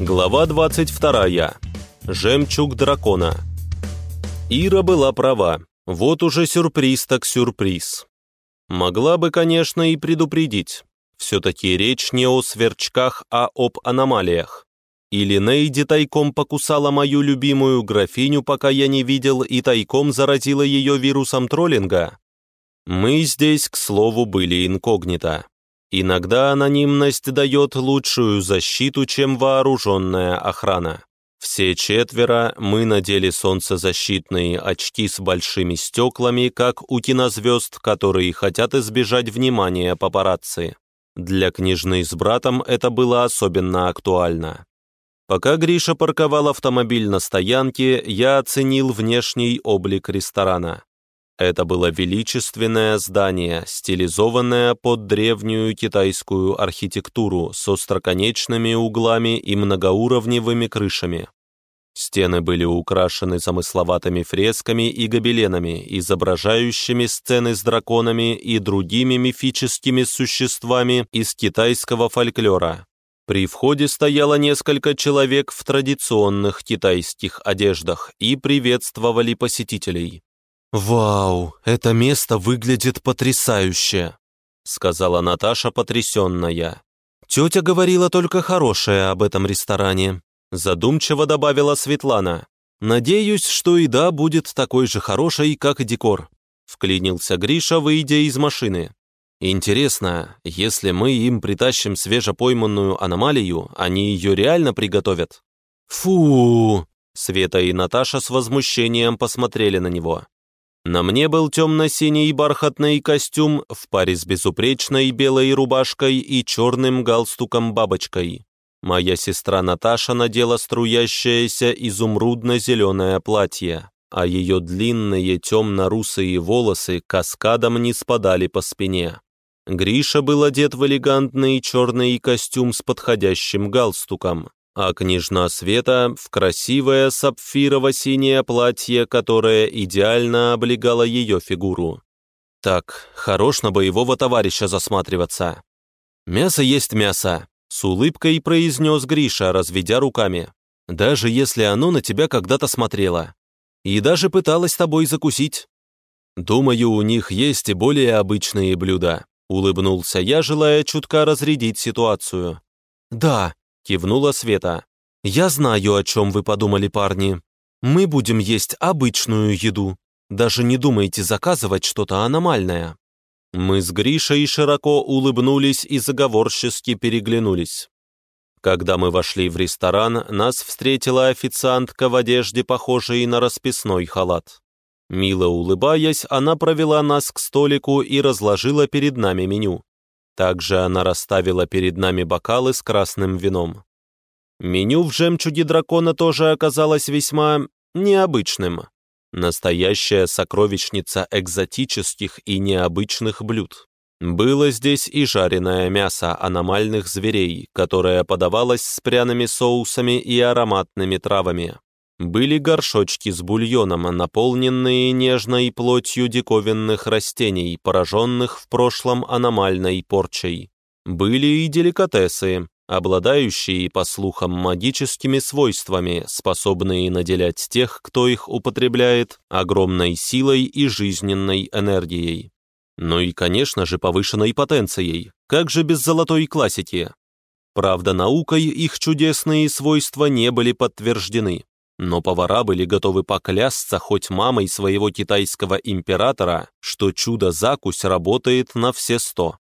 Глава 22. Жемчуг дракона. Ира была права. Вот уже сюрприз так сюрприз. Могла бы, конечно, и предупредить. Все-таки речь не о сверчках, а об аномалиях. Или Нейди тайком покусала мою любимую графиню, пока я не видел, и тайком заразила ее вирусом троллинга. Мы здесь, к слову, были инкогнито. Иногда анонимность дает лучшую защиту, чем вооруженная охрана. Все четверо мы надели солнцезащитные очки с большими стеклами, как у кинозвезд, которые хотят избежать внимания папарацци. Для княжны с братом это было особенно актуально. Пока Гриша парковал автомобиль на стоянке, я оценил внешний облик ресторана. Это было величественное здание, стилизованное под древнюю китайскую архитектуру с остроконечными углами и многоуровневыми крышами. Стены были украшены замысловатыми фресками и гобеленами, изображающими сцены с драконами и другими мифическими существами из китайского фольклора. При входе стояло несколько человек в традиционных китайских одеждах и приветствовали посетителей. «Вау, это место выглядит потрясающе», — сказала Наташа потрясенная. «Тетя говорила только хорошее об этом ресторане», — задумчиво добавила Светлана. «Надеюсь, что еда будет такой же хорошей, как и декор», — вклинился Гриша, выйдя из машины. «Интересно, если мы им притащим свежепойманную аномалию, они ее реально приготовят?» «Фу!» Света и Наташа с возмущением посмотрели на него. На мне был темно-синий бархатный костюм в паре с безупречной белой рубашкой и черным галстуком-бабочкой. Моя сестра Наташа надела струящееся изумрудно-зеленое платье, а ее длинные темно-русые волосы каскадом не спадали по спине. Гриша был одет в элегантный черный костюм с подходящим галстуком, а княжна Света в красивое сапфирово-синее платье, которое идеально облегало ее фигуру. Так, хорош на боевого товарища засматриваться. «Мясо есть мясо», — с улыбкой произнес Гриша, разведя руками. «Даже если оно на тебя когда-то смотрело. И даже пыталось тобой закусить. Думаю, у них есть и более обычные блюда», — улыбнулся я, желая чутка разрядить ситуацию. «Да, кивнула Света. «Я знаю, о чем вы подумали, парни. Мы будем есть обычную еду. Даже не думайте заказывать что-то аномальное». Мы с Гришей широко улыбнулись и заговорчески переглянулись. Когда мы вошли в ресторан, нас встретила официантка в одежде, похожей на расписной халат. Мило улыбаясь, она провела нас к столику и разложила перед нами меню. Также она расставила перед нами бокалы с красным вином. Меню в «Жемчуге дракона» тоже оказалось весьма необычным. Настоящая сокровищница экзотических и необычных блюд. Было здесь и жареное мясо аномальных зверей, которое подавалось с пряными соусами и ароматными травами. Были горшочки с бульоном, наполненные нежной плотью диковинных растений, пораженных в прошлом аномальной порчей. Были и деликатесы, обладающие, по слухам, магическими свойствами, способные наделять тех, кто их употребляет, огромной силой и жизненной энергией. Ну и, конечно же, повышенной потенцией. Как же без золотой классики? Правда, наукой их чудесные свойства не были подтверждены. Но повара были готовы поклясться хоть мамой своего китайского императора, что чудо-закусь работает на все сто.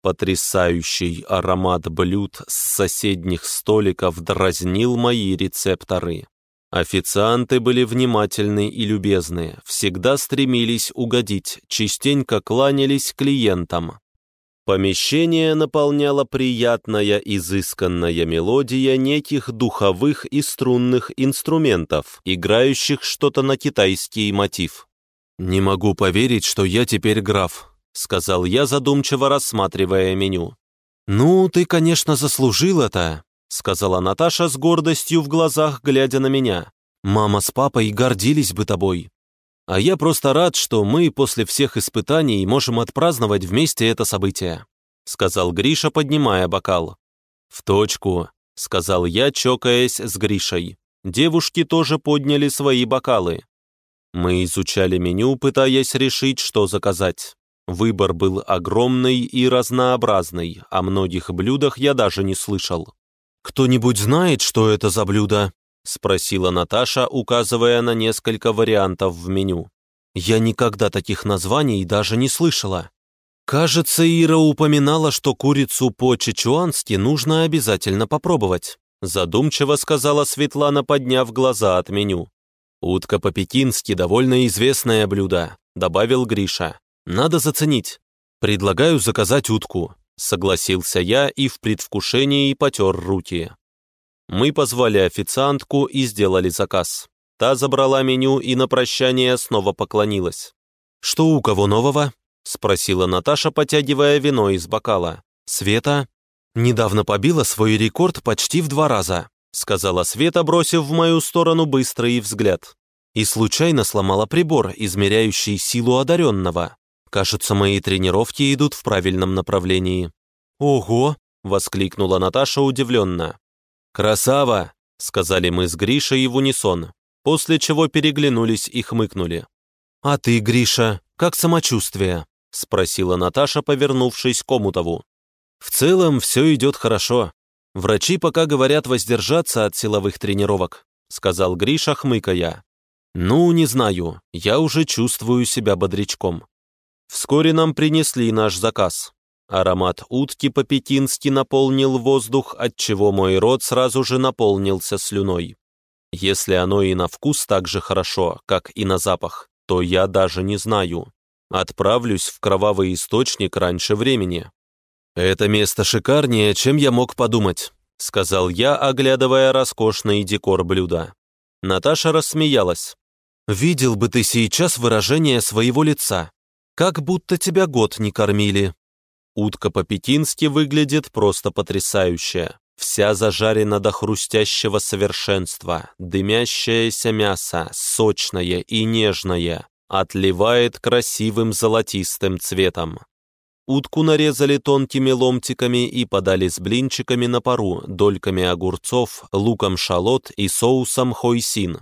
Потрясающий аромат блюд с соседних столиков дразнил мои рецепторы. Официанты были внимательны и любезны, всегда стремились угодить, частенько кланялись клиентам. Помещение наполняла приятная изысканная мелодия неких духовых и струнных инструментов, играющих что-то на китайский мотив. «Не могу поверить, что я теперь граф», — сказал я, задумчиво рассматривая меню. «Ну, ты, конечно, заслужил это», — сказала Наташа с гордостью в глазах, глядя на меня. «Мама с папой гордились бы тобой. А я просто рад, что мы после всех испытаний можем отпраздновать вместе это событие», сказал Гриша, поднимая бокал. «В точку», сказал я, чокаясь с Гришей. Девушки тоже подняли свои бокалы. Мы изучали меню, пытаясь решить, что заказать. Выбор был огромный и разнообразный, о многих блюдах я даже не слышал. «Кто-нибудь знает, что это за блюдо?» — спросила Наташа, указывая на несколько вариантов в меню. «Я никогда таких названий даже не слышала». «Кажется, Ира упоминала, что курицу по-чечуански нужно обязательно попробовать», задумчиво сказала Светлана, подняв глаза от меню. «Утка по-пекински — довольно известное блюдо», добавил Гриша. «Надо заценить. Предлагаю заказать утку», согласился я и в предвкушении потер руки. Мы позвали официантку и сделали заказ. Та забрала меню и на прощание снова поклонилась. «Что у кого нового?» — спросила Наташа, потягивая вино из бокала. «Света?» «Недавно побила свой рекорд почти в два раза», — сказала Света, бросив в мою сторону быстрый взгляд. «И случайно сломала прибор, измеряющий силу одаренного. Кажется, мои тренировки идут в правильном направлении». «Ого!» — воскликнула Наташа удивленно. «Красава!» — сказали мы с Гришей в унисон, после чего переглянулись и хмыкнули. «А ты, Гриша, как самочувствие?» — спросила Наташа, повернувшись к Комутову. «В целом все идет хорошо. Врачи пока говорят воздержаться от силовых тренировок», — сказал Гриша, хмыкая. «Ну, не знаю, я уже чувствую себя бодрячком». Вскоре нам принесли наш заказ. Аромат утки по-пекински наполнил воздух, отчего мой рот сразу же наполнился слюной. Если оно и на вкус так же хорошо, как и на запах, то я даже не знаю. Отправлюсь в кровавый источник раньше времени. «Это место шикарнее, чем я мог подумать», — сказал я, оглядывая роскошный декор блюда. Наташа рассмеялась. «Видел бы ты сейчас выражение своего лица. Как будто тебя год не кормили». Утка по-пекински выглядит просто потрясающе. Вся зажарена до хрустящего совершенства, дымящееся мясо, сочное и нежное, отливает красивым золотистым цветом. Утку нарезали тонкими ломтиками и подали с блинчиками на пару, дольками огурцов, луком шалот и соусом хойсин.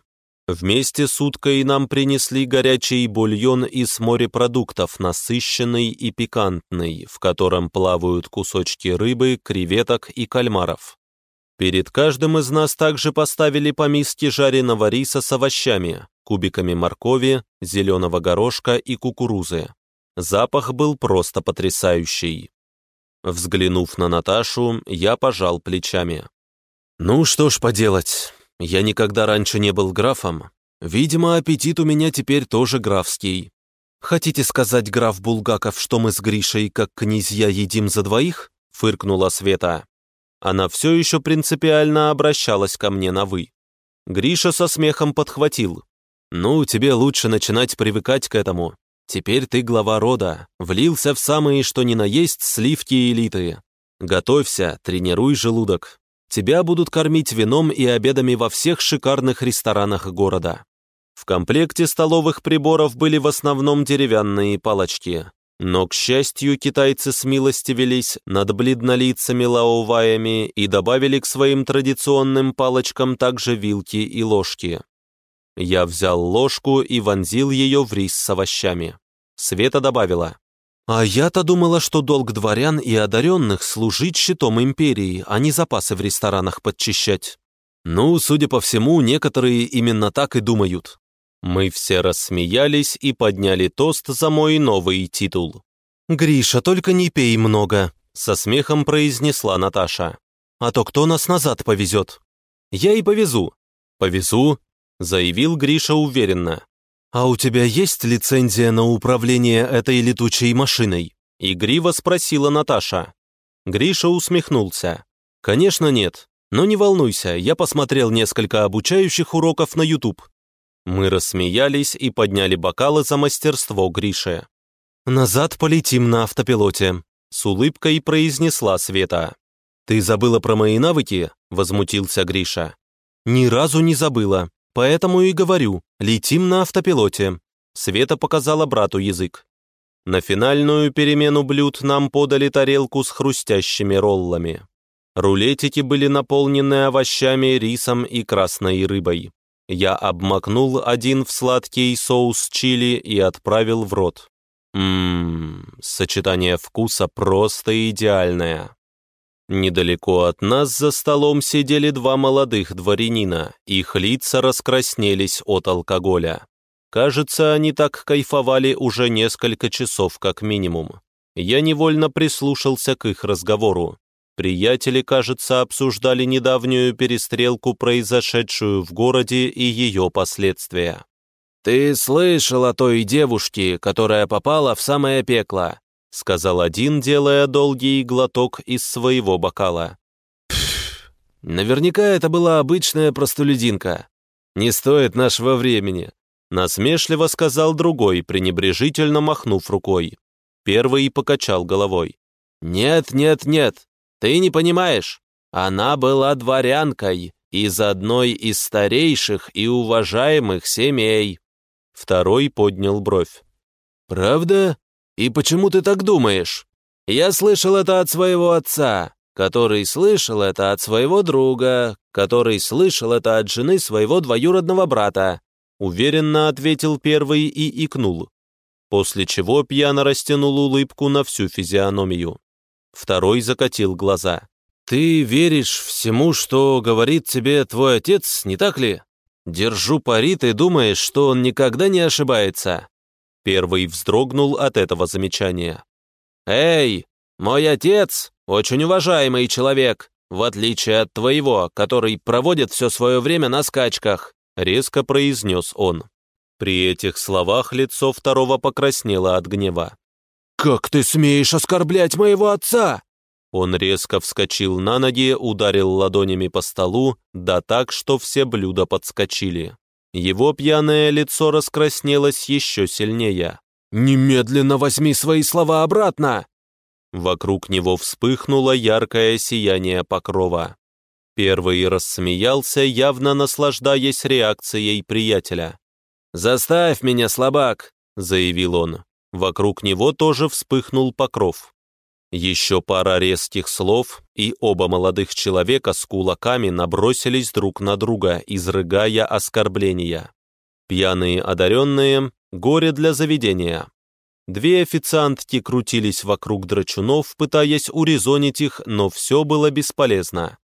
Вместе с уткой нам принесли горячий бульон из морепродуктов, насыщенный и пикантный, в котором плавают кусочки рыбы, креветок и кальмаров. Перед каждым из нас также поставили по миске жареного риса с овощами, кубиками моркови, зеленого горошка и кукурузы. Запах был просто потрясающий. Взглянув на Наташу, я пожал плечами. «Ну что ж поделать, я никогда раньше не был графом. Видимо, аппетит у меня теперь тоже графский. Хотите сказать, граф Булгаков, что мы с Гришей, как князья, едим за двоих?» — фыркнула Света. Она все еще принципиально обращалась ко мне на «вы». Гриша со смехом подхватил. «Ну, тебе лучше начинать привыкать к этому. Теперь ты глава рода, влился в самые что ни на есть сливки элиты. Готовься, тренируй желудок. Тебя будут кормить вином и обедами во всех шикарных ресторанах города. В комплекте столовых приборов были в основном деревянные палочки. Но, к счастью, китайцы с милости велись над бледнолицами лаоваями и добавили к своим традиционным палочкам также вилки и ложки. Я взял ложку и вонзил ее в рис с овощами. Света добавила. «А я-то думала, что долг дворян и одаренных служить щитом империи, а не запасы в ресторанах подчищать. Ну, судя по всему, некоторые именно так и думают». Мы все рассмеялись и подняли тост за мой новый титул. «Гриша, только не пей много», — со смехом произнесла Наташа. «А то кто нас назад повезет?» «Я и повезу». «Повезу», — заявил Гриша уверенно. «А у тебя есть лицензия на управление этой летучей машиной?» Игриво спросила Наташа. Гриша усмехнулся. «Конечно нет, но не волнуйся, я посмотрел несколько обучающих уроков на YouTube». Мы рассмеялись и подняли бокалы за мастерство Гриши. «Назад полетим на автопилоте», — с улыбкой произнесла Света. «Ты забыла про мои навыки?» — возмутился Гриша. «Ни разу не забыла. Поэтому и говорю, летим на автопилоте». Света показала брату язык. На финальную перемену блюд нам подали тарелку с хрустящими роллами. Рулетики были наполнены овощами, рисом и красной рыбой. Я обмакнул один в сладкий соус чили и отправил в рот. Ммм, сочетание вкуса просто идеальное. Недалеко от нас за столом сидели два молодых дворянина, их лица раскраснелись от алкоголя. Кажется, они так кайфовали уже несколько часов как минимум. Я невольно прислушался к их разговору. Приятели, кажется, обсуждали недавнюю перестрелку, произошедшую в городе и ее последствия. «Ты слышал о той девушке, которая попала в самое пекло?» Сказал один, делая долгий глоток из своего бокала. «Наверняка это была обычная простолюдинка. Не стоит нашего времени», насмешливо сказал другой, пренебрежительно махнув рукой. Первый покачал головой. «Нет, нет, нет, ты не понимаешь. Она была дворянкой из одной из старейших и уважаемых семей. Второй поднял бровь. «Правда? И почему ты так думаешь? Я слышал это от своего отца, который слышал это от своего друга, который слышал это от жены своего двоюродного брата», уверенно ответил первый и икнул, после чего пьяно растянул улыбку на всю физиономию. Второй закатил глаза. «Ты веришь всему, что говорит тебе твой отец, не так ли?» Держу пари, ты думаешь, что он никогда не ошибается?» Первый вздрогнул от этого замечания. «Эй, мой отец очень уважаемый человек, в отличие от твоего, который проводит все свое время на скачках», резко произнес он. При этих словах лицо второго покраснело от гнева. «Как ты смеешь оскорблять моего отца?» Он резко вскочил на ноги, ударил ладонями по столу, да так, что все блюда подскочили. Его пьяное лицо раскраснелось еще сильнее. «Немедленно возьми свои слова обратно!» Вокруг него вспыхнуло яркое сияние покрова. Первый рассмеялся, явно наслаждаясь реакцией приятеля. «Заставь меня, слабак!» — заявил он. Вокруг него тоже вспыхнул покров. Еще пара резких слов, и оба молодых человека с кулаками набросились друг на друга, изрыгая оскорбления. Пьяные одаренные — горе для заведения. Две официантки крутились вокруг драчунов, пытаясь урезонить их, но все было бесполезно.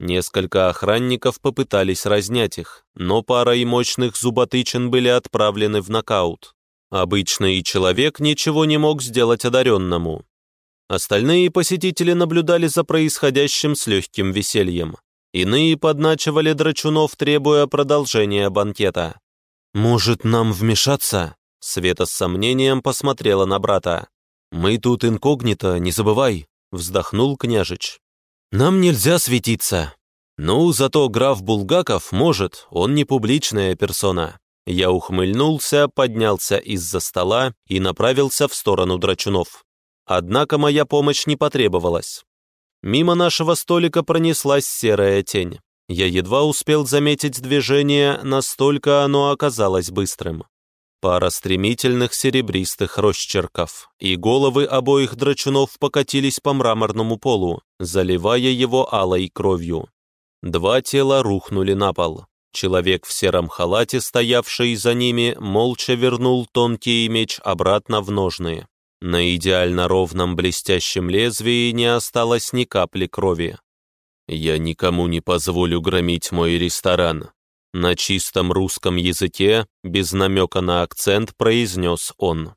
Несколько охранников попытались разнять их, но парой мощных зуботычин были отправлены в нокаут. Обычный человек ничего не мог сделать одаренному, Остальные посетители наблюдали за происходящим с легким весельем. Иные подначивали драчунов, требуя продолжения банкета. «Может, нам вмешаться?» Света с сомнением посмотрела на брата. «Мы тут инкогнито, не забывай», — вздохнул княжич. «Нам нельзя светиться». «Ну, зато граф Булгаков может, он не публичная персона». Я ухмыльнулся, поднялся из-за стола и направился в сторону драчунов. Однако моя помощь не потребовалась. Мимо нашего столика пронеслась серая тень. Я едва успел заметить движение, настолько оно оказалось быстрым. Пара стремительных серебристых росчерков, и головы обоих драчунов покатились по мраморному полу, заливая его алой кровью. Два тела рухнули на пол. Человек в сером халате, стоявший за ними, молча вернул тонкий меч обратно в ножны. На идеально ровном блестящем лезвии не осталось ни капли крови. «Я никому не позволю громить мой ресторан», на чистом русском языке, без намека на акцент, произнес он.